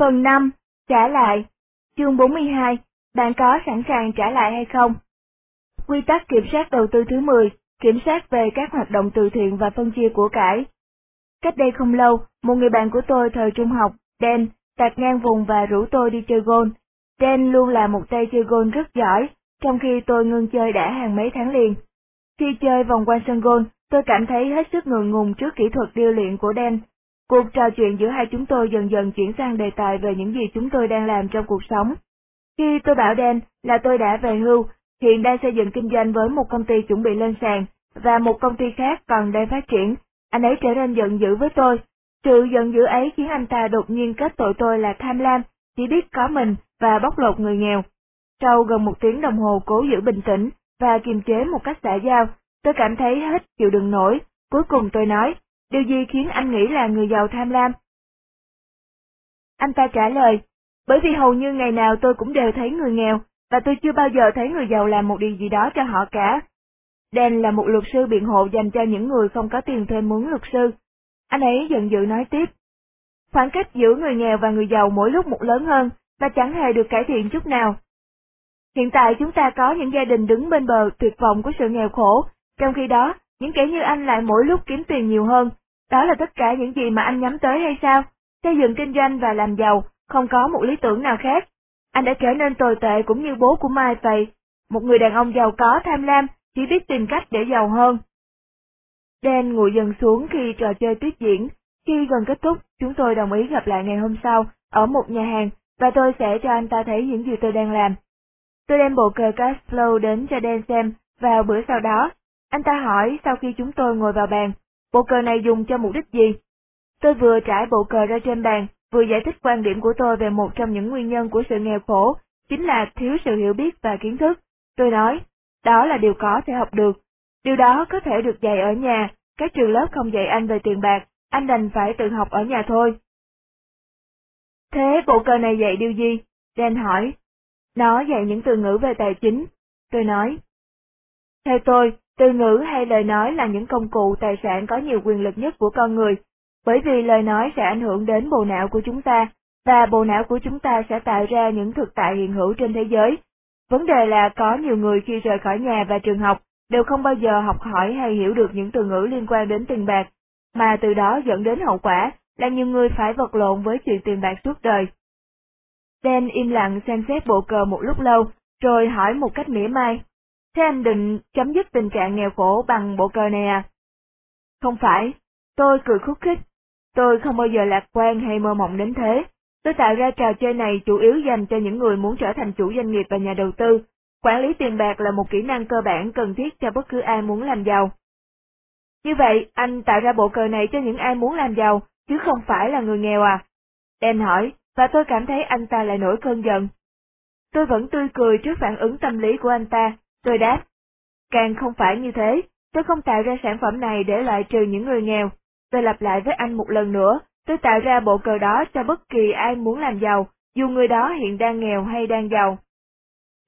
Phần 5. Trả lại. Chương 42. Bạn có sẵn sàng trả lại hay không? Quy tắc kiểm soát đầu tư thứ 10. Kiểm soát về các hoạt động từ thiện và phân chia của cải. Cách đây không lâu, một người bạn của tôi thời trung học, Dan, tạt ngang vùng và rủ tôi đi chơi golf. Dan luôn là một tay chơi golf rất giỏi, trong khi tôi ngưng chơi đã hàng mấy tháng liền. Khi chơi vòng quanh sân golf, tôi cảm thấy hết sức ngượng ngùng trước kỹ thuật điêu luyện của Dan. Cuộc trò chuyện giữa hai chúng tôi dần dần chuyển sang đề tài về những gì chúng tôi đang làm trong cuộc sống. Khi tôi bảo Dan là tôi đã về hưu, hiện đang xây dựng kinh doanh với một công ty chuẩn bị lên sàn, và một công ty khác còn đang phát triển, anh ấy trở nên giận dữ với tôi. Sự giận dữ ấy khiến anh ta đột nhiên kết tội tôi là tham lam, chỉ biết có mình và bóc lột người nghèo. Sau gần một tiếng đồng hồ cố giữ bình tĩnh và kiềm chế một cách xã giao, tôi cảm thấy hết chịu đựng nổi. Cuối cùng tôi nói, điều gì khiến anh nghĩ là người giàu tham lam? Anh ta trả lời, bởi vì hầu như ngày nào tôi cũng đều thấy người nghèo, và tôi chưa bao giờ thấy người giàu làm một điều gì đó cho họ cả. Dan là một luật sư biện hộ dành cho những người không có tiền thuê mướn luật sư. Anh ấy giận dữ nói tiếp. Khoảng cách giữa người nghèo và người giàu mỗi lúc một lớn hơn, và chẳng hề được cải thiện chút nào. Hiện tại chúng ta có những gia đình đứng bên bờ tuyệt vọng của sự nghèo khổ, trong khi đó, những kẻ như anh lại mỗi lúc kiếm tiền nhiều hơn. Đó là tất cả những gì mà anh nhắm tới hay sao? Xây dựng kinh doanh và làm giàu, không có một lý tưởng nào khác. Anh đã trở nên tồi tệ cũng như bố của Mai vậy. Một người đàn ông giàu có tham lam, chỉ biết tìm cách để giàu hơn. Dan ngồi dần xuống khi trò chơi tiếp diễn. Khi gần kết thúc, chúng tôi đồng ý gặp lại ngày hôm sau, ở một nhà hàng, và tôi sẽ cho anh ta thấy những gì tôi đang làm. Tôi đem bộ cờ cash flow đến cho Dan xem, vào bữa sau đó. Anh ta hỏi sau khi chúng tôi ngồi vào bàn, bộ cờ này dùng cho mục đích gì? Tôi vừa trải bộ cờ ra trên bàn, vừa giải thích quan điểm của tôi về một trong những nguyên nhân của sự nghèo khổ, chính là thiếu sự hiểu biết và kiến thức. Tôi nói, đó là điều có thể học được. Điều đó có thể được dạy ở nhà, các trường lớp không dạy anh về tiền bạc, anh đành phải tự học ở nhà thôi. Thế bộ cờ này dạy điều gì? Dan hỏi. Nó dạy những từ ngữ về tài chính. Tôi nói. Theo tôi, từ ngữ hay lời nói là những công cụ tài sản có nhiều quyền lực nhất của con người, bởi vì lời nói sẽ ảnh hưởng đến bộ não của chúng ta, và bộ não của chúng ta sẽ tạo ra những thực tại hiện hữu trên thế giới. Vấn đề là có nhiều người khi rời khỏi nhà và trường học đều không bao giờ học hỏi hay hiểu được những từ ngữ liên quan đến tiền bạc, mà từ đó dẫn đến hậu quả là nhiều người phải vật lộn với chuyện tiền bạc suốt đời. Dan im lặng xem xét bộ cờ một lúc lâu, rồi hỏi một cách mỉa mai. Thế anh định chấm dứt tình trạng nghèo khổ bằng bộ cờ này à? Không phải, tôi cười khúc khích. Tôi không bao giờ lạc quan hay mơ mộng đến thế. Tôi tạo ra trò chơi này chủ yếu dành cho những người muốn trở thành chủ doanh nghiệp và nhà đầu tư. Quản lý tiền bạc là một kỹ năng cơ bản cần thiết cho bất cứ ai muốn làm giàu. Như vậy, anh tạo ra bộ cờ này cho những ai muốn làm giàu, chứ không phải là người nghèo à? Dan hỏi, và tôi cảm thấy anh ta lại nổi cơn giận. Tôi vẫn tươi cười trước phản ứng tâm lý của anh ta, tôi đáp. Càng không phải như thế, tôi không tạo ra sản phẩm này để loại trừ những người nghèo. Tôi lặp lại với anh một lần nữa, tôi tạo ra bộ cờ đó cho bất kỳ ai muốn làm giàu, dù người đó hiện đang nghèo hay đang giàu.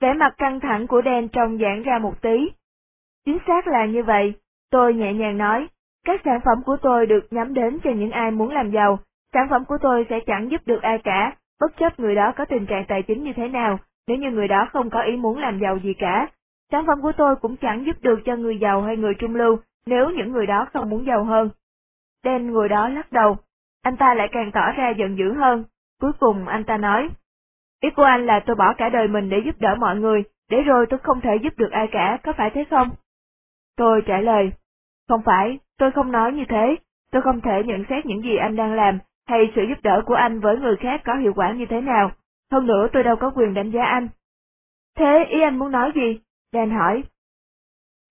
Vẻ mặt căng thẳng của Dan trông giãn ra một tí. Chính xác là như vậy, tôi nhẹ nhàng nói, các sản phẩm của tôi được nhắm đến cho những ai muốn làm giàu, sản phẩm của tôi sẽ chẳng giúp được ai cả, bất chấp người đó có tình trạng tài chính như thế nào, nếu như người đó không có ý muốn làm giàu gì cả. Sản phẩm của tôi cũng chẳng giúp được cho người giàu hay người trung lưu, nếu những người đó không muốn giàu hơn. Đen ngồi đó lắc đầu, anh ta lại càng tỏ ra giận dữ hơn, cuối cùng anh ta nói, Ý của anh là tôi bỏ cả đời mình để giúp đỡ mọi người, để rồi tôi không thể giúp được ai cả, có phải thế không? Tôi trả lời, không phải, tôi không nói như thế, tôi không thể nhận xét những gì anh đang làm, hay sự giúp đỡ của anh với người khác có hiệu quả như thế nào, hơn nữa tôi đâu có quyền đánh giá anh. Thế ý anh muốn nói gì? Dan hỏi.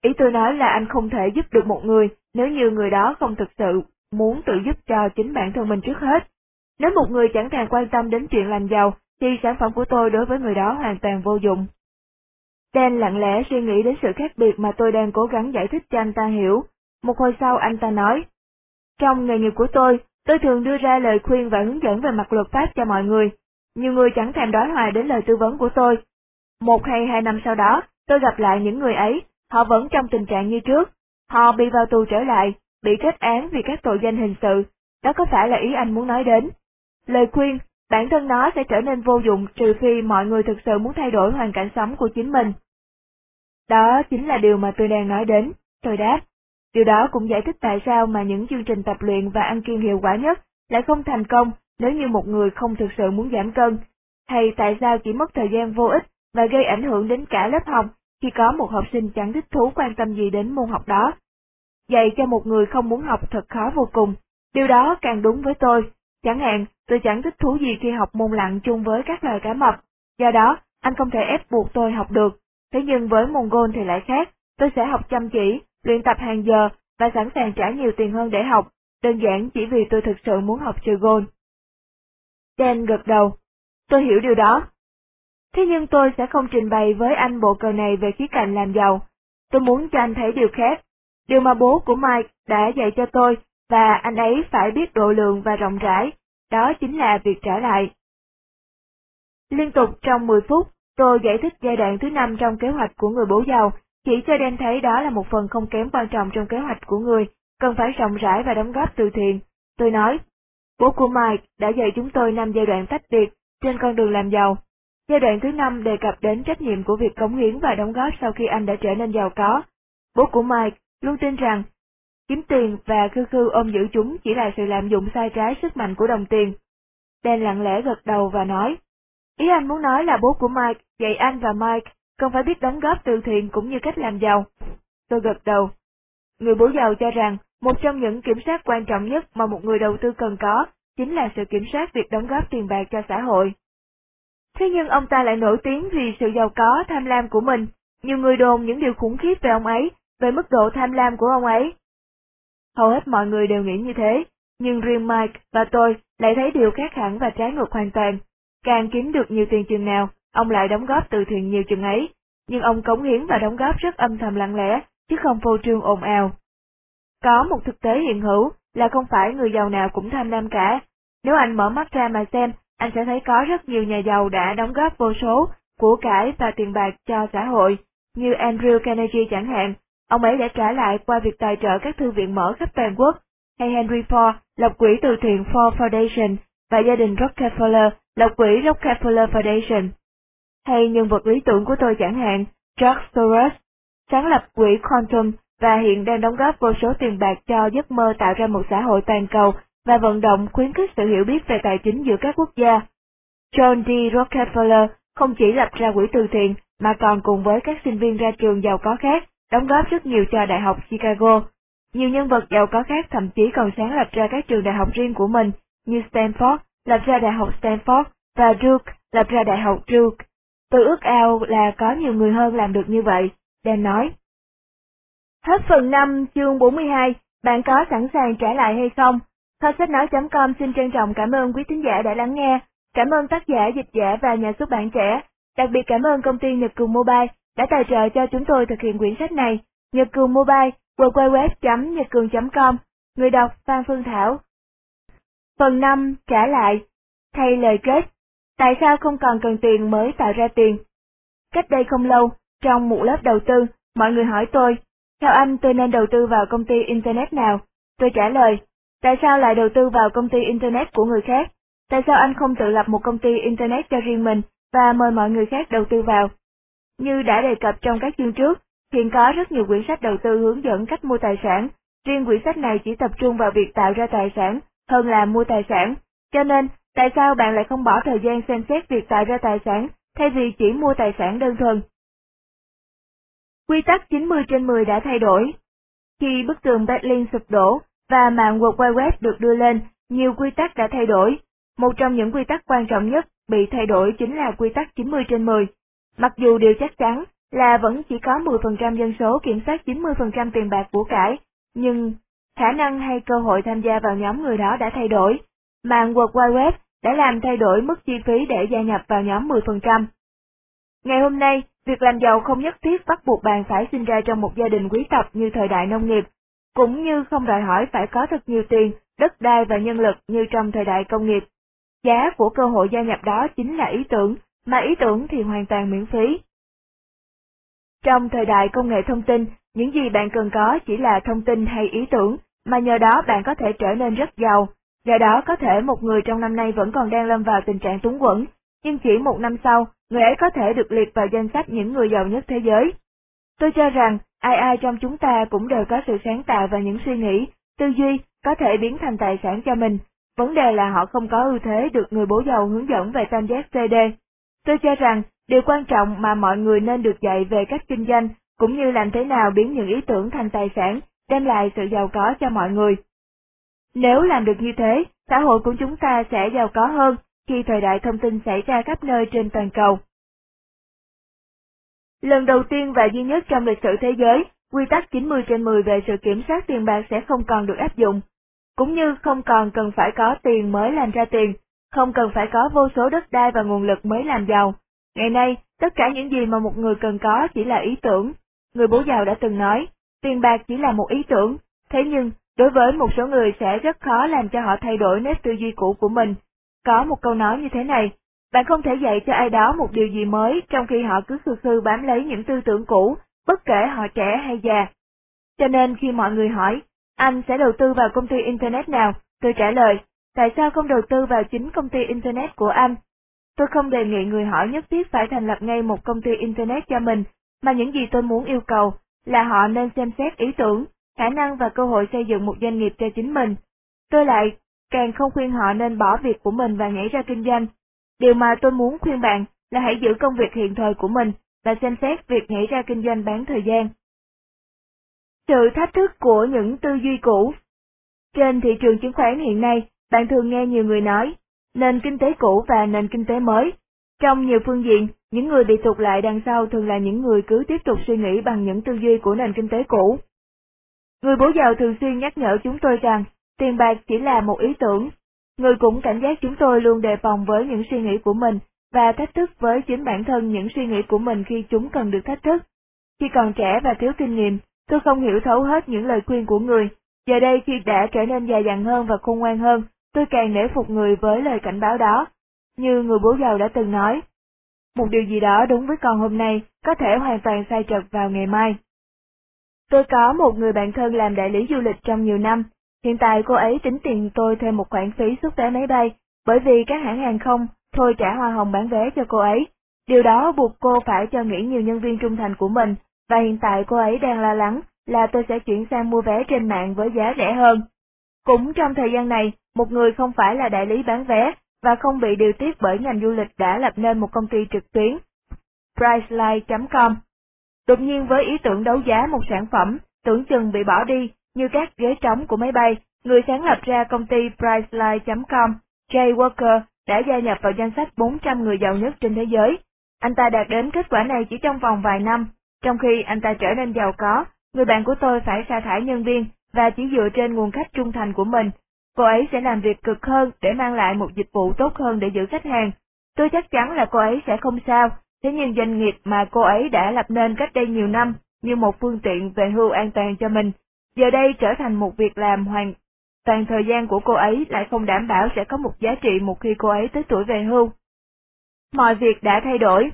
Ý tôi nói là anh không thể giúp được một người nếu như người đó không thực sự muốn tự giúp cho chính bản thân mình trước hết. Nếu một người chẳng thèm quan tâm đến chuyện làm giàu thì sản phẩm của tôi đối với người đó hoàn toàn vô dụng. Dan lặng lẽ suy nghĩ đến sự khác biệt mà tôi đang cố gắng giải thích cho anh ta hiểu. Một hồi sau anh ta nói, Trong nghề nghiệp của tôi, tôi thường đưa ra lời khuyên và hướng dẫn về mặt luật pháp cho mọi người. Nhiều người chẳng thèm đói hoài đến lời tư vấn của tôi. Một hay hai năm sau đó, tôi gặp lại những người ấy, họ vẫn trong tình trạng như trước. Họ bị vào tù trở lại, bị kết án vì các tội danh hình sự. Đó có phải là ý anh muốn nói đến? Lời khuyên bản thân nó sẽ trở nên vô dụng trừ phi mọi người thực sự muốn thay đổi hoàn cảnh sống của chính mình. Đó chính là điều mà tôi đang nói đến, tôi đáp. Điều đó cũng giải thích tại sao mà những chương trình tập luyện và ăn kiêng hiệu quả nhất lại không thành công nếu như một người không thực sự muốn giảm cân, hay tại sao chỉ mất thời gian vô ích và gây ảnh hưởng đến cả lớp học khi có một học sinh chẳng thích thú quan tâm gì đến môn học đó. Dạy cho một người không muốn học thật khó vô cùng, điều đó càng đúng với tôi. Chẳng hạn, tôi chẳng thích thú gì khi học môn lặng chung với các loài cá mập, do đó, anh không thể ép buộc tôi học được. Thế nhưng với môn gôn thì lại khác, tôi sẽ học chăm chỉ, luyện tập hàng giờ và sẵn sàng trả nhiều tiền hơn để học, đơn giản chỉ vì tôi thực sự muốn học chơi gôn. Dan gật đầu. Tôi hiểu điều đó. Thế nhưng tôi sẽ không trình bày với anh bộ cờ này về khía cạnh làm giàu. Tôi muốn cho anh thấy điều khác. Điều mà bố của Mike đã dạy cho tôi, và anh ấy phải biết độ lượng và rộng rãi, đó chính là việc trả lại. Liên tục trong 10 phút, tôi giải thích giai đoạn thứ năm trong kế hoạch của người bố giàu, chỉ cho Dan thấy đó là một phần không kém quan trọng trong kế hoạch của người, cần phải rộng rãi và đóng góp từ thiện. Tôi nói, bố của Mike đã dạy chúng tôi năm giai đoạn tách biệt trên con đường làm giàu. Giai đoạn thứ năm đề cập đến trách nhiệm của việc cống hiến và đóng góp sau khi anh đã trở nên giàu có. Bố của Mike luôn tin rằng kiếm tiền và khư khư ôm giữ chúng chỉ là sự lạm dụng sai trái sức mạnh của đồng tiền. Dan lặng lẽ gật đầu và nói, ý anh muốn nói là bố của Mike dạy anh và Mike cần phải biết đóng góp từ thiện cũng như cách làm giàu. Tôi gật đầu. Người bố giàu cho rằng một trong những kiểm soát quan trọng nhất mà một người đầu tư cần có chính là sự kiểm soát việc đóng góp tiền bạc cho xã hội. Thế nhưng ông ta lại nổi tiếng vì sự giàu có, tham lam của mình. Nhiều người đồn những điều khủng khiếp về ông ấy, về mức độ tham lam của ông ấy. Hầu hết mọi người đều nghĩ như thế, nhưng riêng Mike và tôi lại thấy điều khác hẳn và trái ngược hoàn toàn. Càng kiếm được nhiều tiền chừng nào, ông lại đóng góp từ thiện nhiều chừng ấy, nhưng ông cống hiến và đóng góp rất âm thầm lặng lẽ, chứ không phô trương ồn ào. Có một thực tế hiện hữu là không phải người giàu nào cũng tham lam cả. Nếu anh mở mắt ra mà xem, anh sẽ thấy có rất nhiều nhà giàu đã đóng góp vô số của cải và tiền bạc cho xã hội, như Andrew Carnegie chẳng hạn. Ông ấy đã trả lại qua việc tài trợ các thư viện mở khắp toàn quốc, hay Henry Ford lập quỹ từ thiện Ford Foundation và gia đình Rockefeller lập quỹ Rockefeller Foundation. Hay nhân vật lý tưởng của tôi chẳng hạn, George Soros, sáng lập quỹ Quantum và hiện đang đóng góp vô số tiền bạc cho giấc mơ tạo ra một xã hội toàn cầu và vận động khuyến khích sự hiểu biết về tài chính giữa các quốc gia. John D. Rockefeller không chỉ lập ra quỹ từ thiện mà còn cùng với các sinh viên ra trường giàu có khác đóng góp rất nhiều cho Đại học Chicago. Nhiều nhân vật giàu có khác thậm chí còn sáng lập ra các trường đại học riêng của mình như Stanford lập ra Đại học Stanford và Duke lập ra Đại học Duke. Tôi ước ao là có nhiều người hơn làm được như vậy, Dan nói. Hết phần 5 chương 42, bạn có sẵn sàng trả lại hay không? Kho sách nói.com xin trân trọng cảm ơn quý thính giả đã lắng nghe. Cảm ơn tác giả, dịch giả và nhà xuất bản trẻ. Đặc biệt cảm ơn công ty Nhật Cường Mobile đã tài trợ cho chúng tôi thực hiện quyển sách này. Nhật Cường Mobile, www.nhậtcường.com. Người đọc Phan Phương Thảo. Phần 5. Trả lại. Thay lời kết. Tại sao không còn cần tiền mới tạo ra tiền? Cách đây không lâu, trong một lớp đầu tư, mọi người hỏi tôi, theo anh tôi nên đầu tư vào công ty Internet nào? Tôi trả lời, tại sao lại đầu tư vào công ty Internet của người khác? Tại sao anh không tự lập một công ty Internet cho riêng mình và mời mọi người khác đầu tư vào? Như đã đề cập trong các chương trước, hiện có rất nhiều quyển sách đầu tư hướng dẫn cách mua tài sản, riêng quyển sách này chỉ tập trung vào việc tạo ra tài sản hơn là mua tài sản. Cho nên, tại sao bạn lại không bỏ thời gian xem xét việc tạo ra tài sản thay vì chỉ mua tài sản đơn thuần? Quy tắc 90 trên 10 đã thay đổi. Khi bức tường Berlin sụp đổ và mạng World Wide Web được đưa lên, nhiều quy tắc đã thay đổi. Một trong những quy tắc quan trọng nhất bị thay đổi chính là quy tắc 90 trên 10. Mặc dù điều chắc chắn là vẫn chỉ có 10% dân số kiểm soát 90% tiền bạc của cải, nhưng khả năng hay cơ hội tham gia vào nhóm người đó đã thay đổi. Mạng World Wide Web đã làm thay đổi mức chi phí để gia nhập vào nhóm 10%. Ngày hôm nay, việc làm giàu không nhất thiết bắt buộc bạn phải sinh ra trong một gia đình quý tộc như thời đại nông nghiệp, cũng như không đòi hỏi phải có thật nhiều tiền, đất đai và nhân lực như trong thời đại công nghiệp. Giá của cơ hội gia nhập đó chính là ý tưởng, mà ý tưởng thì hoàn toàn miễn phí. Trong thời đại công nghệ thông tin, những gì bạn cần có chỉ là thông tin hay ý tưởng, mà nhờ đó bạn có thể trở nên rất giàu. Do đó có thể một người trong năm nay vẫn còn đang lâm vào tình trạng túng quẫn, nhưng chỉ một năm sau, người ấy có thể được liệt vào danh sách những người giàu nhất thế giới. Tôi cho rằng, ai ai trong chúng ta cũng đều có sự sáng tạo và những suy nghĩ, tư duy, có thể biến thành tài sản cho mình. Vấn đề là họ không có ưu thế được người bố giàu hướng dẫn về tam giác CD. Tôi cho rằng, điều quan trọng mà mọi người nên được dạy về cách kinh doanh, cũng như làm thế nào biến những ý tưởng thành tài sản, đem lại sự giàu có cho mọi người. Nếu làm được như thế, xã hội của chúng ta sẽ giàu có hơn khi thời đại thông tin xảy ra khắp nơi trên toàn cầu. Lần đầu tiên và duy nhất trong lịch sử thế giới, quy tắc 90 trên 10 về sự kiểm soát tiền bạc sẽ không còn được áp dụng, cũng như không còn cần phải có tiền mới làm ra tiền, không cần phải có vô số đất đai và nguồn lực mới làm giàu. Ngày nay, tất cả những gì mà một người cần có chỉ là ý tưởng. Người bố giàu đã từng nói, tiền bạc chỉ là một ý tưởng, thế nhưng, đối với một số người sẽ rất khó làm cho họ thay đổi nếp tư duy cũ của mình. Có một câu nói như thế này, bạn không thể dạy cho ai đó một điều gì mới trong khi họ cứ khư khư bám lấy những tư tưởng cũ, bất kể họ trẻ hay già. Cho nên khi mọi người hỏi, anh sẽ đầu tư vào công ty Internet nào? Tôi trả lời, tại sao không đầu tư vào chính công ty Internet của anh? Tôi không đề nghị người hỏi nhất thiết phải thành lập ngay một công ty Internet cho mình, mà những gì tôi muốn yêu cầu là họ nên xem xét ý tưởng, khả năng và cơ hội xây dựng một doanh nghiệp cho chính mình. Tôi lại càng không khuyên họ nên bỏ việc của mình và nhảy ra kinh doanh. Điều mà tôi muốn khuyên bạn là hãy giữ công việc hiện thời của mình và xem xét việc nhảy ra kinh doanh bán thời gian. Sự thách thức của những tư duy cũ Trên thị trường chứng khoán hiện nay, bạn thường nghe nhiều người nói, nền kinh tế cũ và nền kinh tế mới. Trong nhiều phương diện, những người bị tụt lại đằng sau thường là những người cứ tiếp tục suy nghĩ bằng những tư duy của nền kinh tế cũ. Người bố giàu thường xuyên nhắc nhở chúng tôi rằng, tiền bạc chỉ là một ý tưởng. Người cũng cảnh giác chúng tôi luôn đề phòng với những suy nghĩ của mình và thách thức với chính bản thân những suy nghĩ của mình khi chúng cần được thách thức. Khi còn trẻ và thiếu kinh nghiệm, tôi không hiểu thấu hết những lời khuyên của người. Giờ đây khi đã trở nên già dặn hơn và khôn ngoan hơn, tôi càng nể phục người với lời cảnh báo đó. Như người bố giàu đã từng nói, một điều gì đó đúng với con hôm nay có thể hoàn toàn sai trật vào ngày mai. Tôi có một người bạn thân làm đại lý du lịch trong nhiều năm, hiện tại cô ấy tính tiền tôi thêm một khoản phí xuất vé máy bay, bởi vì các hãng hàng không thôi trả hoa hồng bán vé cho cô ấy. Điều đó buộc cô phải cho nghỉ nhiều nhân viên trung thành của mình, và hiện tại cô ấy đang lo lắng là tôi sẽ chuyển sang mua vé trên mạng với giá rẻ hơn. Cũng trong thời gian này, một người không phải là đại lý bán vé và không bị điều tiết bởi ngành du lịch đã lập nên một công ty trực tuyến, Priceline.com. Đột nhiên với ý tưởng đấu giá một sản phẩm, tưởng chừng bị bỏ đi, như các ghế trống của máy bay, người sáng lập ra công ty Priceline.com, Jay Walker, đã gia nhập vào danh sách 400 người giàu nhất trên thế giới. Anh ta đạt đến kết quả này chỉ trong vòng vài năm, trong khi anh ta trở nên giàu có, người bạn của tôi phải sa thải nhân viên và chỉ dựa trên nguồn khách trung thành của mình. Cô ấy sẽ làm việc cực hơn để mang lại một dịch vụ tốt hơn để giữ khách hàng. Tôi chắc chắn là cô ấy sẽ không sao, thế nhưng doanh nghiệp mà cô ấy đã lập nên cách đây nhiều năm như một phương tiện về hưu an toàn cho mình, giờ đây trở thành một việc làm hoàn toàn thời gian của cô ấy lại không đảm bảo sẽ có một giá trị một khi cô ấy tới tuổi về hưu. Mọi việc đã thay đổi.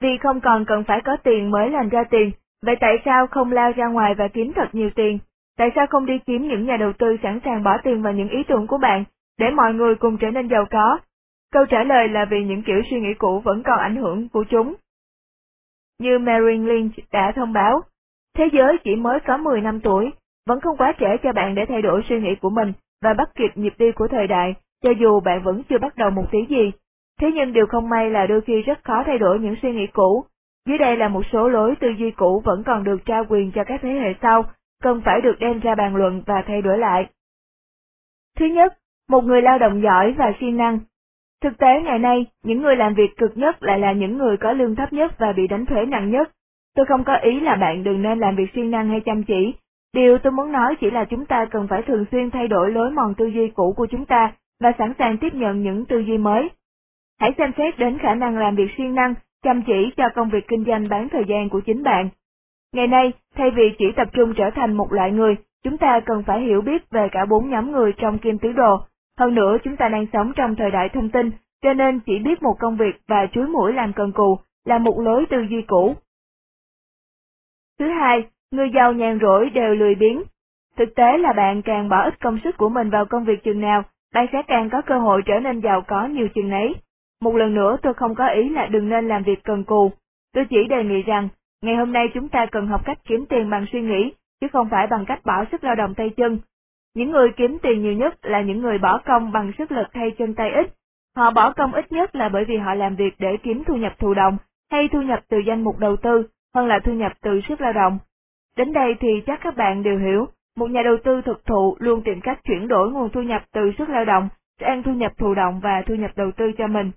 Vì không còn cần phải có tiền mới làm ra tiền, vậy tại sao không lao ra ngoài và kiếm thật nhiều tiền? Tại sao không đi kiếm những nhà đầu tư sẵn sàng bỏ tiền vào những ý tưởng của bạn, để mọi người cùng trở nên giàu có? Câu trả lời là vì những kiểu suy nghĩ cũ vẫn còn ảnh hưởng của chúng. Như Marilyn Lynch đã thông báo, thế giới chỉ mới có 10 năm tuổi, vẫn không quá trễ cho bạn để thay đổi suy nghĩ của mình và bắt kịp nhịp đi của thời đại, cho dù bạn vẫn chưa bắt đầu một tí gì. Thế nhưng điều không may là đôi khi rất khó thay đổi những suy nghĩ cũ. Dưới đây là một số lối tư duy cũ vẫn còn được trao quyền cho các thế hệ sau, cần phải được đem ra bàn luận và thay đổi lại. Thứ nhất, một người lao động giỏi và siêng năng. Thực tế ngày nay, những người làm việc cực nhất lại là những người có lương thấp nhất và bị đánh thuế nặng nhất. Tôi không có ý là bạn đừng nên làm việc siêng năng hay chăm chỉ, Điều tôi muốn nói chỉ là chúng ta cần phải thường xuyên thay đổi lối mòn tư duy cũ của chúng ta và sẵn sàng tiếp nhận những tư duy mới. Hãy xem xét đến khả năng làm việc siêng năng, chăm chỉ cho công việc kinh doanh bán thời gian của chính bạn. Ngày nay, thay vì chỉ tập trung trở thành một loại người, chúng ta cần phải hiểu biết về cả bốn nhóm người trong kim tứ đồ. Hơn nữa chúng ta đang sống trong thời đại thông tin, cho nên chỉ biết một công việc và chuối mũi làm cần cù là một lối tư duy cũ. Thứ hai, Người giàu nhàn rỗi đều lười biếng. Thực tế là bạn càng bỏ ít công sức của mình vào công việc chừng nào, bạn sẽ càng có cơ hội trở nên giàu có nhiều chừng nấy. Một lần nữa tôi không có ý là đừng nên làm việc cần cù. Tôi chỉ đề nghị rằng, ngày hôm nay chúng ta cần học cách kiếm tiền bằng suy nghĩ, chứ không phải bằng cách bỏ sức lao động tay chân. Những người kiếm tiền nhiều nhất là những người bỏ công bằng sức lực thay chân tay ít. Họ bỏ công ít nhất là bởi vì họ làm việc để kiếm thu nhập thụ động, hay thu nhập từ danh mục đầu tư, hơn là thu nhập từ sức lao động. Đến đây thì chắc các bạn đều hiểu, một nhà đầu tư thực thụ luôn tìm cách chuyển đổi nguồn thu nhập từ sức lao động sang thu nhập thụ động và thu nhập đầu tư cho mình.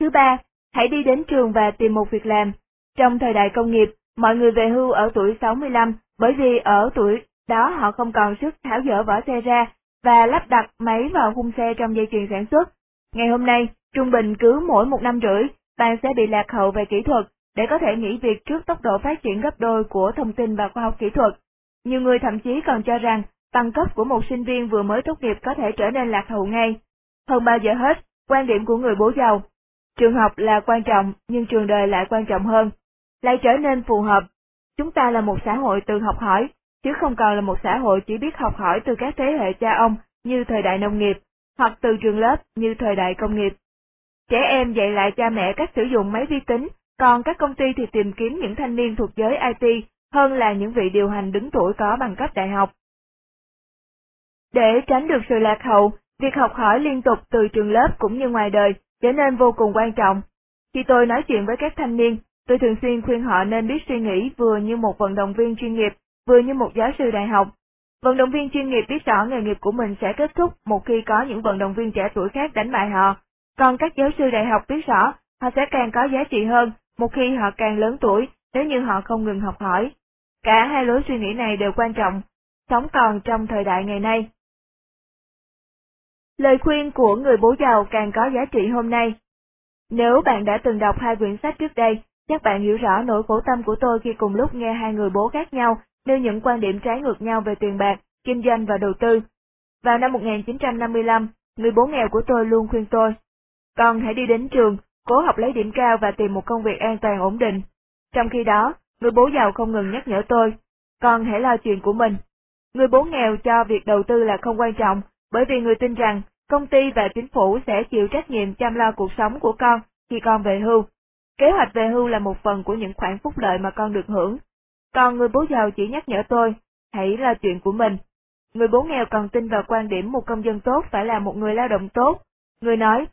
Thứ ba, hãy đi đến trường và tìm một việc làm. Trong thời đại công nghiệp, mọi người về hưu ở tuổi 65 bởi vì ở tuổi đó họ không còn sức tháo dỡ vỏ xe ra và lắp đặt máy vào khung xe trong dây chuyền sản xuất. Ngày hôm nay, trung bình cứ mỗi một năm rưỡi, bạn sẽ bị lạc hậu về kỹ thuật để có thể nghỉ việc trước tốc độ phát triển gấp đôi của thông tin và khoa học kỹ thuật. Nhiều người thậm chí còn cho rằng bằng cấp của một sinh viên vừa mới tốt nghiệp có thể trở nên lạc hậu ngay. Hơn bao giờ hết, quan điểm của người bố giàu. Trường học là quan trọng, nhưng trường đời lại quan trọng hơn. Lại trở nên phù hợp. Chúng ta là một xã hội từ học hỏi, chứ không còn là một xã hội chỉ biết học hỏi từ các thế hệ cha ông như thời đại nông nghiệp, hoặc từ trường lớp như thời đại công nghiệp. Trẻ em dạy lại cha mẹ cách sử dụng máy vi tính, còn các công ty thì tìm kiếm những thanh niên thuộc giới IT hơn là những vị điều hành đứng tuổi có bằng cấp đại học. Để tránh được sự lạc hậu, việc học hỏi liên tục từ trường lớp cũng như ngoài đời trở nên vô cùng quan trọng. Khi tôi nói chuyện với các thanh niên, tôi thường xuyên khuyên họ nên biết suy nghĩ vừa như một vận động viên chuyên nghiệp, vừa như một giáo sư đại học. Vận động viên chuyên nghiệp biết rõ nghề nghiệp của mình sẽ kết thúc một khi có những vận động viên trẻ tuổi khác đánh bại họ, còn các giáo sư đại học biết rõ họ sẽ càng có giá trị hơn một khi họ càng lớn tuổi nếu như họ không ngừng học hỏi. Cả hai lối suy nghĩ này đều quan trọng, sống còn trong thời đại ngày nay. Lời khuyên của người bố giàu càng có giá trị hôm nay. Nếu bạn đã từng đọc hai quyển sách trước đây, chắc bạn hiểu rõ nỗi khổ tâm của tôi khi cùng lúc nghe hai người bố khác nhau nêu những quan điểm trái ngược nhau về tiền bạc, kinh doanh và đầu tư. Vào năm 1955, người bố nghèo của tôi luôn khuyên tôi, con hãy đi đến trường, cố học lấy điểm cao và tìm một công việc an toàn ổn định. Trong khi đó, người bố giàu không ngừng nhắc nhở tôi, con hãy lo chuyện của mình. Người bố nghèo cho việc đầu tư là không quan trọng, bởi vì người tin rằng công ty và chính phủ sẽ chịu trách nhiệm chăm lo cuộc sống của con khi con về hưu. Kế hoạch về hưu là một phần của những khoản phúc lợi mà con được hưởng. Còn người bố giàu chỉ nhắc nhở tôi, hãy lo chuyện của mình. Người bố nghèo còn tin vào quan điểm một công dân tốt phải là một người lao động tốt. Người nói,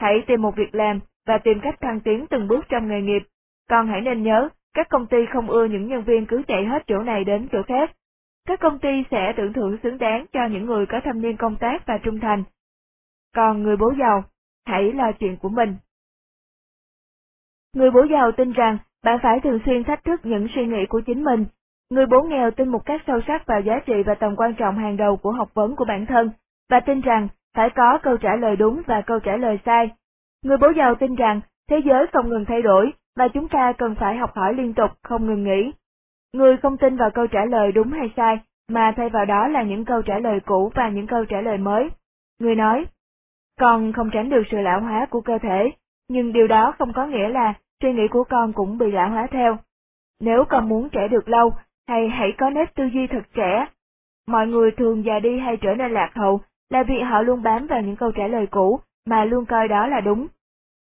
hãy tìm một việc làm và tìm cách thăng tiến từng bước trong nghề nghiệp. Con hãy nên nhớ, các công ty không ưa những nhân viên cứ chạy hết chỗ này đến chỗ khác. Các công ty sẽ tưởng thưởng xứng đáng cho những người có thâm niên công tác và trung thành. Còn người bố giàu, hãy lo chuyện của mình. Người bố giàu tin rằng bạn phải thường xuyên thách thức những suy nghĩ của chính mình. Người bố nghèo tin một cách sâu sắc vào giá trị và tầm quan trọng hàng đầu của học vấn của bản thân, và tin rằng phải có câu trả lời đúng và câu trả lời sai. Người bố giàu tin rằng thế giới không ngừng thay đổi, và chúng ta cần phải học hỏi liên tục, không ngừng nghỉ. Người không tin vào câu trả lời đúng hay sai, mà thay vào đó là những câu trả lời cũ và những câu trả lời mới. Người nói, con không tránh được sự lão hóa của cơ thể, nhưng điều đó không có nghĩa là suy nghĩ của con cũng bị lão hóa theo. Nếu con muốn trẻ được lâu, hay hãy có nét tư duy thật trẻ. Mọi người thường già đi hay trở nên lạc hậu là vì họ luôn bám vào những câu trả lời cũ mà luôn coi đó là đúng.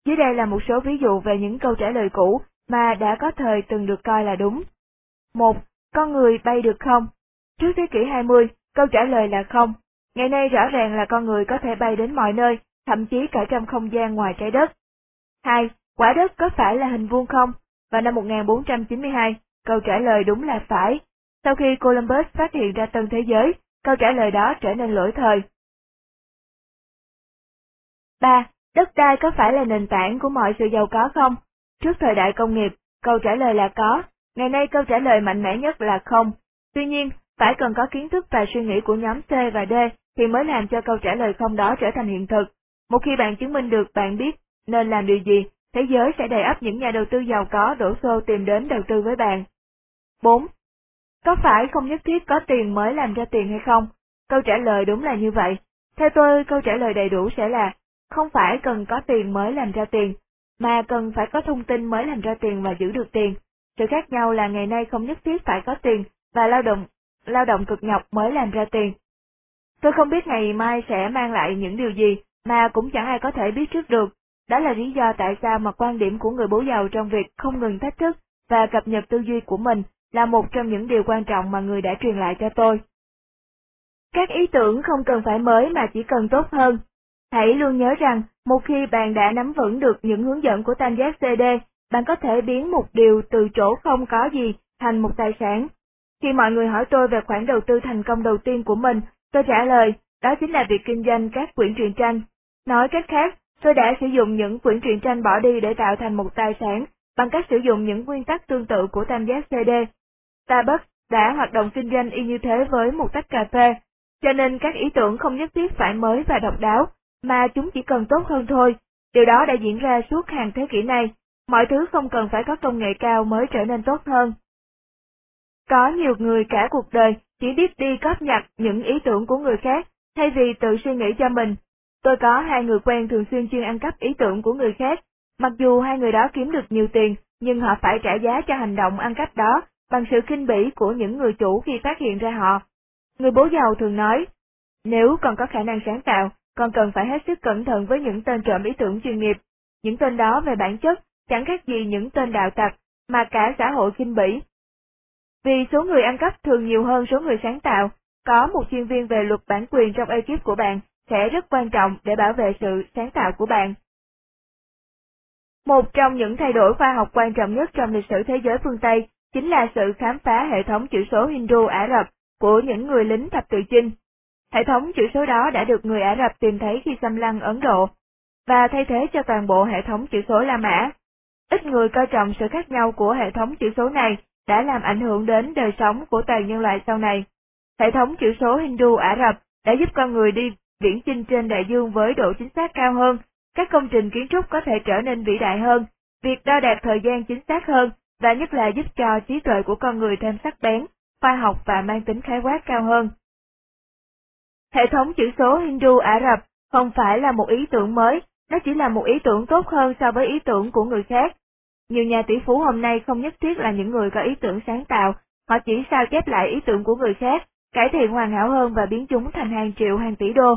Dưới đây là một số ví dụ về những câu trả lời cũ mà đã có thời từng được coi là đúng. Một, Con người bay được không? Trước thế kỷ 20, câu trả lời là không. Ngày nay rõ ràng là con người có thể bay đến mọi nơi, thậm chí cả trong không gian ngoài trái đất. 2. Quả đất có phải là hình vuông không? Vào năm 1492, câu trả lời đúng là phải. Sau khi Columbus phát hiện ra tân thế giới, câu trả lời đó trở nên lỗi thời. 3. Đất đai có phải là nền tảng của mọi sự giàu có không? Trước thời đại công nghiệp, câu trả lời là có. Ngày nay câu trả lời mạnh mẽ nhất là không. Tuy nhiên, phải cần có kiến thức và suy nghĩ của nhóm C và D thì mới làm cho câu trả lời không đó trở thành hiện thực. Một khi bạn chứng minh được bạn biết nên làm điều gì, thế giới sẽ đầy ắp những nhà đầu tư giàu có đổ xô tìm đến đầu tư với bạn. 4. Có phải không nhất thiết có tiền mới làm ra tiền hay không? Câu trả lời đúng là như vậy. Theo tôi, câu trả lời đầy đủ sẽ là không phải cần có tiền mới làm ra tiền, mà cần phải có thông tin mới làm ra tiền và giữ được tiền. Sự khác nhau là ngày nay không nhất thiết phải có tiền và lao động lao động cực nhọc mới làm ra tiền. Tôi không biết ngày mai sẽ mang lại những điều gì, mà cũng chẳng ai có thể biết trước được. Đó là lý do tại sao mà quan điểm của người bố giàu trong việc không ngừng thách thức và cập nhật tư duy của mình là một trong những điều quan trọng mà người đã truyền lại cho tôi. Các ý tưởng không cần phải mới mà chỉ cần tốt hơn. Hãy luôn nhớ rằng, một khi bạn đã nắm vững được những hướng dẫn của tam giác CD, bạn có thể biến một điều từ chỗ không có gì thành một tài sản. Khi mọi người hỏi tôi về khoản đầu tư thành công đầu tiên của mình, tôi trả lời, đó chính là việc kinh doanh các quyển truyện tranh. Nói cách khác, tôi đã sử dụng những quyển truyện tranh bỏ đi để tạo thành một tài sản bằng cách sử dụng những nguyên tắc tương tự của tam giác CD. Starbucks đã hoạt động kinh doanh y như thế với một tách cà phê, cho nên các ý tưởng không nhất thiết phải mới và độc đáo, mà chúng chỉ cần tốt hơn thôi. Điều đó đã diễn ra suốt hàng thế kỷ này, mọi thứ không cần phải có công nghệ cao mới trở nên tốt hơn. Có nhiều người cả cuộc đời chỉ biết đi cóp nhặt những ý tưởng của người khác, thay vì tự suy nghĩ cho mình. Tôi có hai người quen thường xuyên chuyên ăn cắp ý tưởng của người khác, mặc dù hai người đó kiếm được nhiều tiền, nhưng họ phải trả giá cho hành động ăn cắp đó bằng sự kinh bỉ của những người chủ khi phát hiện ra họ. Người bố giàu thường nói, nếu còn có khả năng sáng tạo, còn cần phải hết sức cẩn thận với những tên trộm ý tưởng chuyên nghiệp. Những tên đó về bản chất chẳng khác gì những tên đạo tặc, mà cả xã hội kinh bỉ. Vì số người ăn cắp thường nhiều hơn số người sáng tạo, có một chuyên viên về luật bản quyền trong ekip của bạn sẽ rất quan trọng để bảo vệ sự sáng tạo của bạn. Một trong những thay đổi khoa học quan trọng nhất trong lịch sử thế giới phương Tây chính là sự khám phá hệ thống chữ số Hindu Ả Rập của những người lính thập tự chinh. Hệ thống chữ số đó đã được người Ả Rập tìm thấy khi xâm lăng Ấn Độ, và thay thế cho toàn bộ hệ thống chữ số La Mã. Ít người coi trọng sự khác nhau của hệ thống chữ số này đã làm ảnh hưởng đến đời sống của toàn nhân loại sau này. Hệ thống chữ số Hindu Ả Rập đã giúp con người đi viễn chinh trên đại dương với độ chính xác cao hơn, các công trình kiến trúc có thể trở nên vĩ đại hơn, việc đo đạc thời gian chính xác hơn, và nhất là giúp cho trí tuệ của con người thêm sắc bén, khoa học và mang tính khái quát cao hơn. Hệ thống chữ số Hindu Ả Rập không phải là một ý tưởng mới, nó chỉ là một ý tưởng tốt hơn so với ý tưởng của người khác. Nhiều nhà tỷ phú hôm nay không nhất thiết là những người có ý tưởng sáng tạo, họ chỉ sao chép lại ý tưởng của người khác, cải thiện hoàn hảo hơn và biến chúng thành hàng triệu hàng tỷ đô.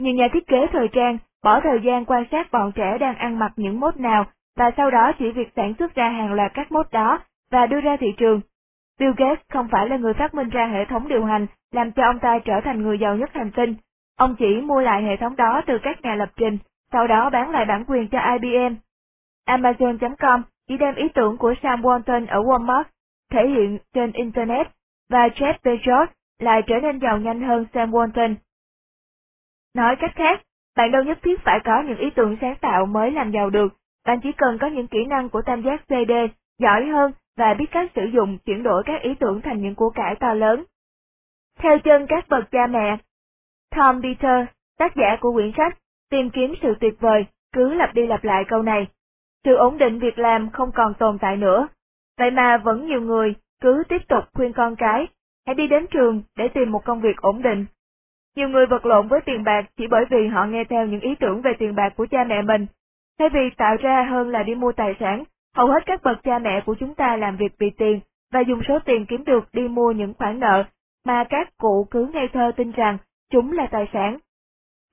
Nhiều nhà thiết kế thời trang bỏ thời gian quan sát bọn trẻ đang ăn mặc những mốt nào và sau đó chỉ việc sản xuất ra hàng loạt các mốt đó và đưa ra thị trường. Bill Gates không phải là người phát minh ra hệ thống điều hành làm cho ông ta trở thành người giàu nhất hành tinh. Ông chỉ mua lại hệ thống đó từ các nhà lập trình, sau đó bán lại bản quyền cho IBM. Amazon.com chỉ đem ý tưởng của Sam Walton ở Walmart thể hiện trên Internet, và Jeff Bezos lại trở nên giàu nhanh hơn Sam Walton. Nói cách khác, bạn đâu nhất thiết phải có những ý tưởng sáng tạo mới làm giàu được, bạn chỉ cần có những kỹ năng của tam giác CD, giỏi hơn và biết cách sử dụng chuyển đổi các ý tưởng thành những của cải to lớn. Theo chân các bậc cha mẹ, Tom Peter, tác giả của quyển sách Tìm kiếm sự tuyệt vời, cứ lặp đi lặp lại câu này. Sự ổn định việc làm không còn tồn tại nữa. Vậy mà vẫn nhiều người cứ tiếp tục khuyên con cái, hãy đi đến trường để tìm một công việc ổn định. Nhiều người vật lộn với tiền bạc chỉ bởi vì họ nghe theo những ý tưởng về tiền bạc của cha mẹ mình. Thay vì tạo ra hơn là đi mua tài sản, hầu hết các bậc cha mẹ của chúng ta làm việc vì tiền và dùng số tiền kiếm được đi mua những khoản nợ mà các cụ cứ ngây thơ tin rằng chúng là tài sản.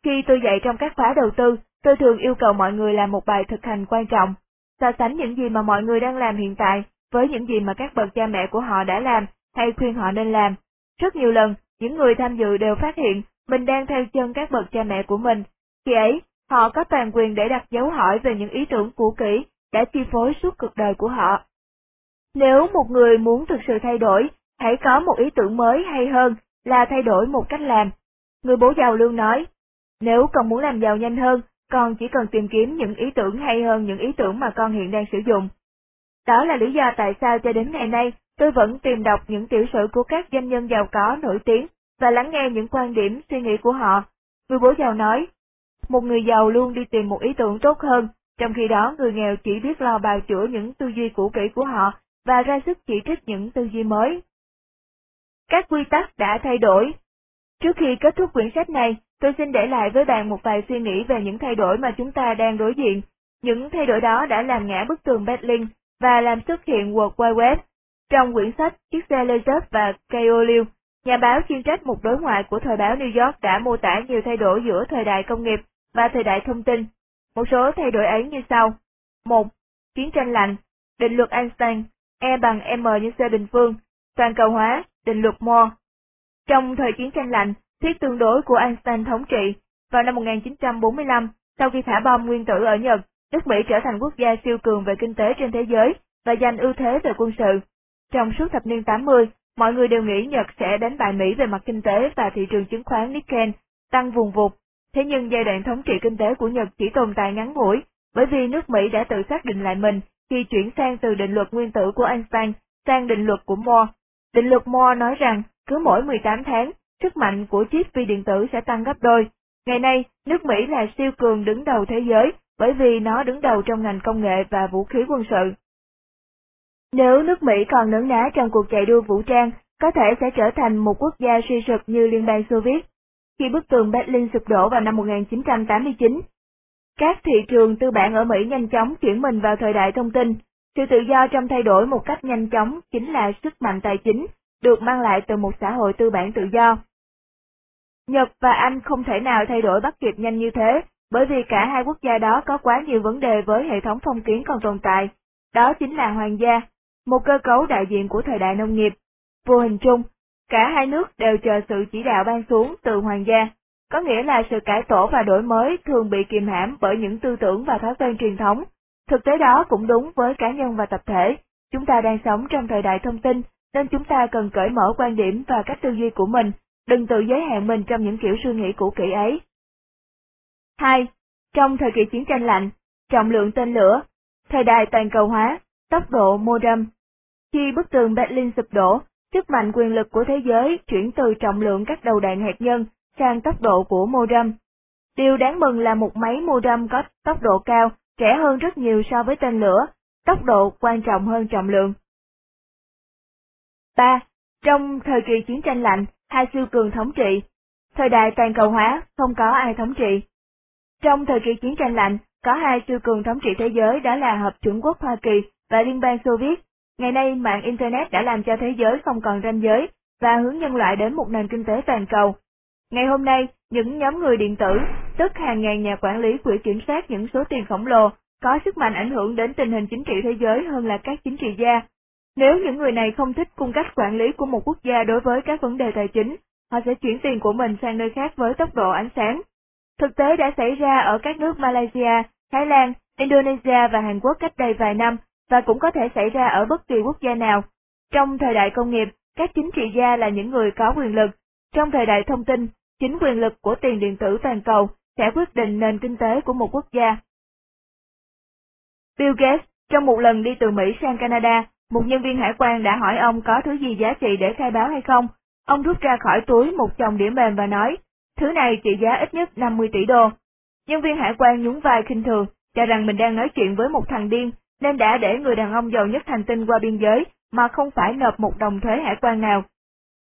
Khi tôi dạy trong các khóa đầu tư, tôi thường yêu cầu mọi người làm một bài thực hành quan trọng, so sánh những gì mà mọi người đang làm hiện tại với những gì mà các bậc cha mẹ của họ đã làm hay khuyên họ nên làm. Rất nhiều lần, những người tham dự đều phát hiện mình đang theo chân các bậc cha mẹ của mình. Khi ấy, họ có toàn quyền để đặt dấu hỏi về những ý tưởng cũ kỹ đã chi phối suốt cuộc đời của họ. Nếu một người muốn thực sự thay đổi, hãy có một ý tưởng mới hay hơn là thay đổi một cách làm. Người bố giàu luôn nói, nếu con muốn làm giàu nhanh hơn, con chỉ cần tìm kiếm những ý tưởng hay hơn những ý tưởng mà con hiện đang sử dụng. Đó là lý do tại sao cho đến ngày nay, tôi vẫn tìm đọc những tiểu sử của các doanh nhân giàu có nổi tiếng và lắng nghe những quan điểm suy nghĩ của họ. Người bố giàu nói, một người giàu luôn đi tìm một ý tưởng tốt hơn, trong khi đó người nghèo chỉ biết lo bào chữa những tư duy cũ kỹ của họ và ra sức chỉ trích những tư duy mới. Các quy tắc đã thay đổi. Trước khi kết thúc quyển sách này, tôi xin để lại với bạn một vài suy nghĩ về những thay đổi mà chúng ta đang đối diện. Những thay đổi đó đã làm ngã bức tường Berlin và làm xuất hiện World Wide Web. Trong quyển sách Chiếc xe Lexus và cây ô liu, Nhà báo chuyên trách một đối ngoại của thời báo New York đã mô tả nhiều thay đổi giữa thời đại công nghiệp và thời đại thông tin. Một số thay đổi ấy như sau. 1. Chiến tranh lạnh, định luật Einstein, E bằng M nhân C bình phương, toàn cầu hóa, định luật Moore. Trong thời chiến tranh lạnh, thuyết tương đối của Einstein thống trị. Vào năm 1945, sau khi thả bom nguyên tử ở Nhật, nước Mỹ trở thành quốc gia siêu cường về kinh tế trên thế giới và giành ưu thế về quân sự. Trong suốt thập niên 80, mọi người đều nghĩ Nhật sẽ đánh bại Mỹ về mặt kinh tế và thị trường chứng khoán Nikkei tăng vùng vụt. Thế nhưng giai đoạn thống trị kinh tế của Nhật chỉ tồn tại ngắn ngủi, bởi vì nước Mỹ đã tự xác định lại mình khi chuyển sang từ định luật nguyên tử của Einstein sang định luật của Moore. Định luật Moore nói rằng cứ mỗi 18 tháng, sức mạnh của chip vi điện tử sẽ tăng gấp đôi. Ngày nay, nước Mỹ là siêu cường đứng đầu thế giới bởi vì nó đứng đầu trong ngành công nghệ và vũ khí quân sự. Nếu nước Mỹ còn nấn ná trong cuộc chạy đua vũ trang, có thể sẽ trở thành một quốc gia suy sụp như Liên bang Xô Viết. Khi bức tường Berlin sụp đổ vào năm 1989, các thị trường tư bản ở Mỹ nhanh chóng chuyển mình vào thời đại thông tin. Sự tự do trong thay đổi một cách nhanh chóng chính là sức mạnh tài chính, được mang lại từ một xã hội tư bản tự do. Nhật và Anh không thể nào thay đổi bắt kịp nhanh như thế, bởi vì cả hai quốc gia đó có quá nhiều vấn đề với hệ thống phong kiến còn tồn tại. Đó chính là hoàng gia, một cơ cấu đại diện của thời đại nông nghiệp. Vô hình chung, cả hai nước đều chờ sự chỉ đạo ban xuống từ hoàng gia, có nghĩa là sự cải tổ và đổi mới thường bị kìm hãm bởi những tư tưởng và thói quen truyền thống. Thực tế đó cũng đúng với cá nhân và tập thể, chúng ta đang sống trong thời đại thông tin, nên chúng ta cần cởi mở quan điểm và cách tư duy của mình, đừng tự giới hạn mình trong những kiểu suy nghĩ cũ kỹ ấy. 2. Trong thời kỳ chiến tranh lạnh, trọng lượng tên lửa, thời đại toàn cầu hóa, tốc độ modem. Khi bức tường Berlin sụp đổ, sức mạnh quyền lực của thế giới chuyển từ trọng lượng các đầu đạn hạt nhân sang tốc độ của mô đâm. Điều đáng mừng là một máy mô đâm có tốc độ cao, rẻ hơn rất nhiều so với tên lửa, tốc độ quan trọng hơn trọng lượng. 3. Trong thời kỳ chiến tranh lạnh, hai siêu cường thống trị. Thời đại toàn cầu hóa, không có ai thống trị. Trong thời kỳ chiến tranh lạnh, có hai siêu cường thống trị thế giới đó là Hợp chủng quốc Hoa Kỳ và Liên bang Xô Viết. Ngày nay mạng Internet đã làm cho thế giới không còn ranh giới và hướng nhân loại đến một nền kinh tế toàn cầu. Ngày hôm nay, những nhóm người điện tử, tức hàng ngàn nhà quản lý quỹ kiểm soát những số tiền khổng lồ, có sức mạnh ảnh hưởng đến tình hình chính trị thế giới hơn là các chính trị gia. Nếu những người này không thích cung cách quản lý của một quốc gia đối với các vấn đề tài chính, họ sẽ chuyển tiền của mình sang nơi khác với tốc độ ánh sáng. Thực tế đã xảy ra ở các nước Malaysia, Thái Lan, Indonesia và Hàn Quốc cách đây vài năm, và cũng có thể xảy ra ở bất kỳ quốc gia nào. Trong thời đại công nghiệp, các chính trị gia là những người có quyền lực. Trong thời đại thông tin, chính quyền lực của tiền điện tử toàn cầu sẽ quyết định nền kinh tế của một quốc gia. Bill Gates, trong một lần đi từ Mỹ sang Canada, một nhân viên hải quan đã hỏi ông có thứ gì giá trị để khai báo hay không. Ông rút ra khỏi túi một chồng đĩa mềm và nói, thứ này trị giá ít nhất 50 tỷ đô. Nhân viên hải quan nhún vai khinh thường, cho rằng mình đang nói chuyện với một thằng điên, nên đã để người đàn ông giàu nhất hành tinh qua biên giới mà không phải nộp một đồng thuế hải quan nào.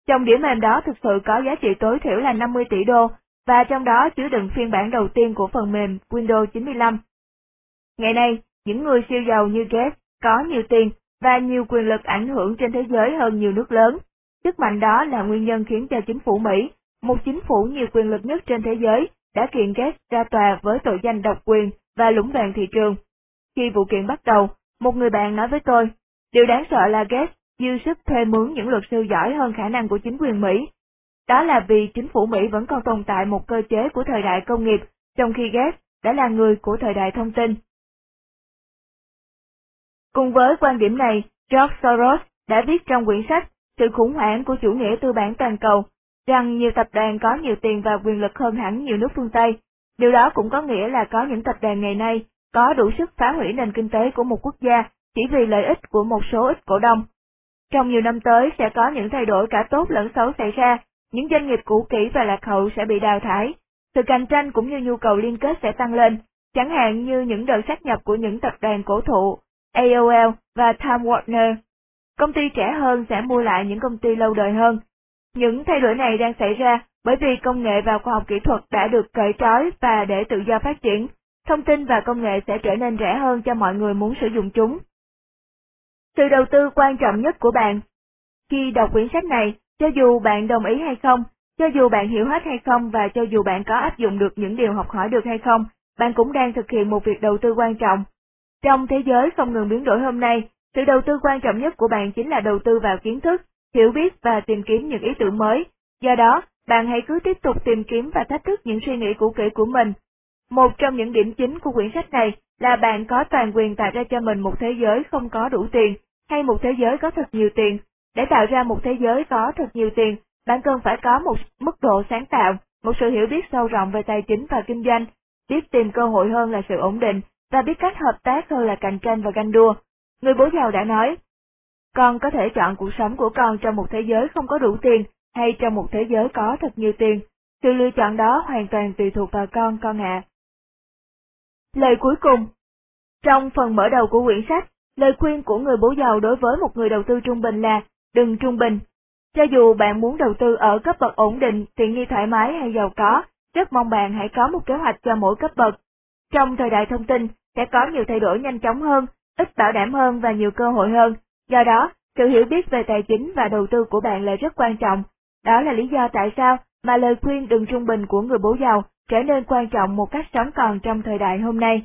Trong điểm mềm đó thực sự có giá trị tối thiểu là 50 tỷ đô, và trong đó chứa đựng phiên bản đầu tiên của phần mềm Windows 95. Ngày nay, những người siêu giàu như Gates có nhiều tiền và nhiều quyền lực ảnh hưởng trên thế giới hơn nhiều nước lớn. Sức mạnh đó là nguyên nhân khiến cho chính phủ Mỹ, một chính phủ nhiều quyền lực nhất trên thế giới, đã kiện Gates ra tòa với tội danh độc quyền và lũng đoạn thị trường. Khi vụ kiện bắt đầu, một người bạn nói với tôi, điều đáng sợ là Gates dư sức thuê mướn những luật sư giỏi hơn khả năng của chính quyền Mỹ. Đó là vì chính phủ Mỹ vẫn còn tồn tại một cơ chế của thời đại công nghiệp, trong khi Gates đã là người của thời đại thông tin. Cùng với quan điểm này, George Soros đã viết trong quyển sách Sự khủng hoảng của chủ nghĩa tư bản toàn cầu, rằng nhiều tập đoàn có nhiều tiền và quyền lực hơn hẳn nhiều nước phương Tây. Điều đó cũng có nghĩa là có những tập đoàn ngày nay có đủ sức phá hủy nền kinh tế của một quốc gia chỉ vì lợi ích của một số ít cổ đông. Trong nhiều năm tới sẽ có những thay đổi cả tốt lẫn xấu xảy ra, những doanh nghiệp cũ kỹ và lạc hậu sẽ bị đào thải, sự cạnh tranh cũng như nhu cầu liên kết sẽ tăng lên, chẳng hạn như những đợt sát nhập của những tập đoàn cổ thụ, AOL và Time Warner. Công ty trẻ hơn sẽ mua lại những công ty lâu đời hơn. Những thay đổi này đang xảy ra bởi vì công nghệ và khoa học kỹ thuật đã được cởi trói và để tự do phát triển, thông tin và công nghệ sẽ trở nên rẻ hơn cho mọi người muốn sử dụng chúng. Sự đầu tư quan trọng nhất của bạn Khi đọc quyển sách này, Cho dù bạn đồng ý hay không, cho dù bạn hiểu hết hay không và cho dù bạn có áp dụng được những điều học hỏi được hay không, bạn cũng đang thực hiện một việc đầu tư quan trọng. Trong thế giới không ngừng biến đổi hôm nay, sự đầu tư quan trọng nhất của bạn chính là đầu tư vào kiến thức, hiểu biết và tìm kiếm những ý tưởng mới. Do đó, bạn hãy cứ tiếp tục tìm kiếm và thách thức những suy nghĩ cũ kỹ của mình. Một trong những điểm chính của quyển sách này là bạn có toàn quyền tạo ra cho mình một thế giới không có đủ tiền, hay một thế giới có thật nhiều tiền. Để tạo ra một thế giới có thật nhiều tiền, bạn cần phải có một mức độ sáng tạo, một sự hiểu biết sâu rộng về tài chính và kinh doanh, biết tìm cơ hội hơn là sự ổn định, và biết cách hợp tác hơn là cạnh tranh và ganh đua. Người bố giàu đã nói, con có thể chọn cuộc sống của con trong một thế giới không có đủ tiền, hay trong một thế giới có thật nhiều tiền. Sự lựa chọn đó hoàn toàn tùy thuộc vào con, con ạ. Lời cuối cùng Trong phần mở đầu của quyển sách, lời khuyên của người bố giàu đối với một người đầu tư trung bình là đừng trung bình. Cho dù bạn muốn đầu tư ở cấp bậc ổn định, tiện nghi thoải mái hay giàu có, rất mong bạn hãy có một kế hoạch cho mỗi cấp bậc. Trong thời đại thông tin, sẽ có nhiều thay đổi nhanh chóng hơn, ít bảo đảm hơn và nhiều cơ hội hơn. Do đó, sự hiểu biết về tài chính và đầu tư của bạn là rất quan trọng. Đó là lý do tại sao mà lời khuyên đừng trung bình của người bố giàu trở nên quan trọng một cách sống còn trong thời đại hôm nay.